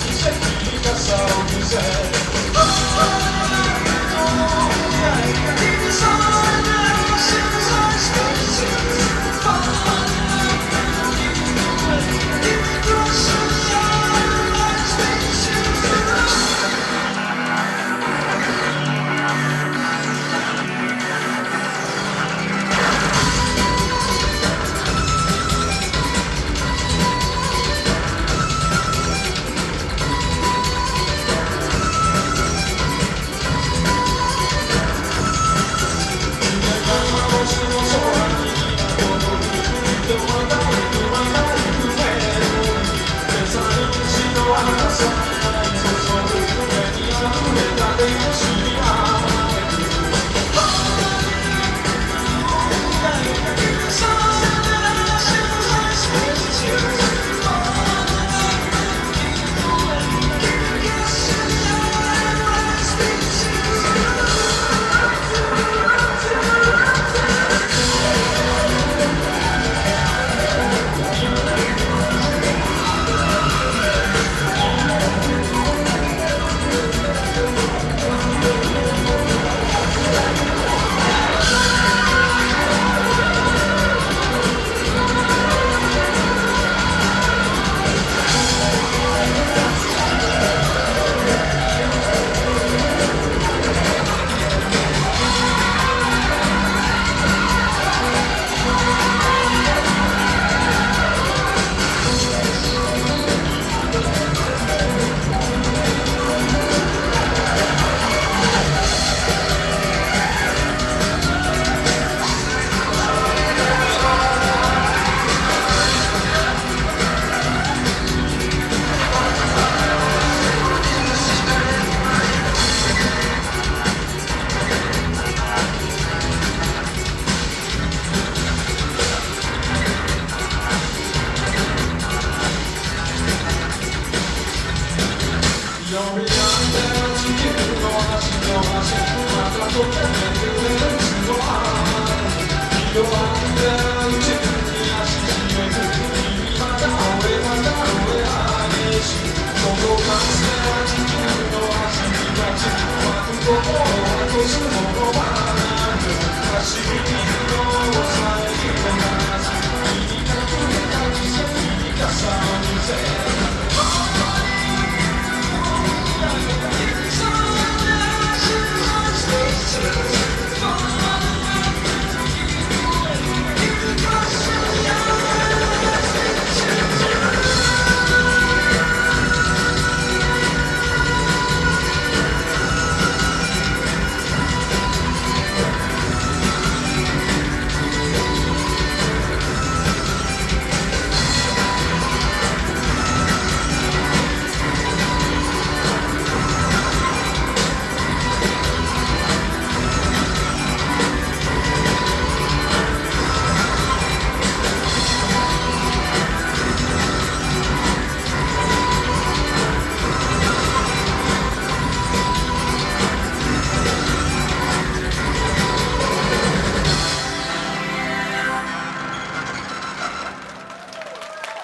your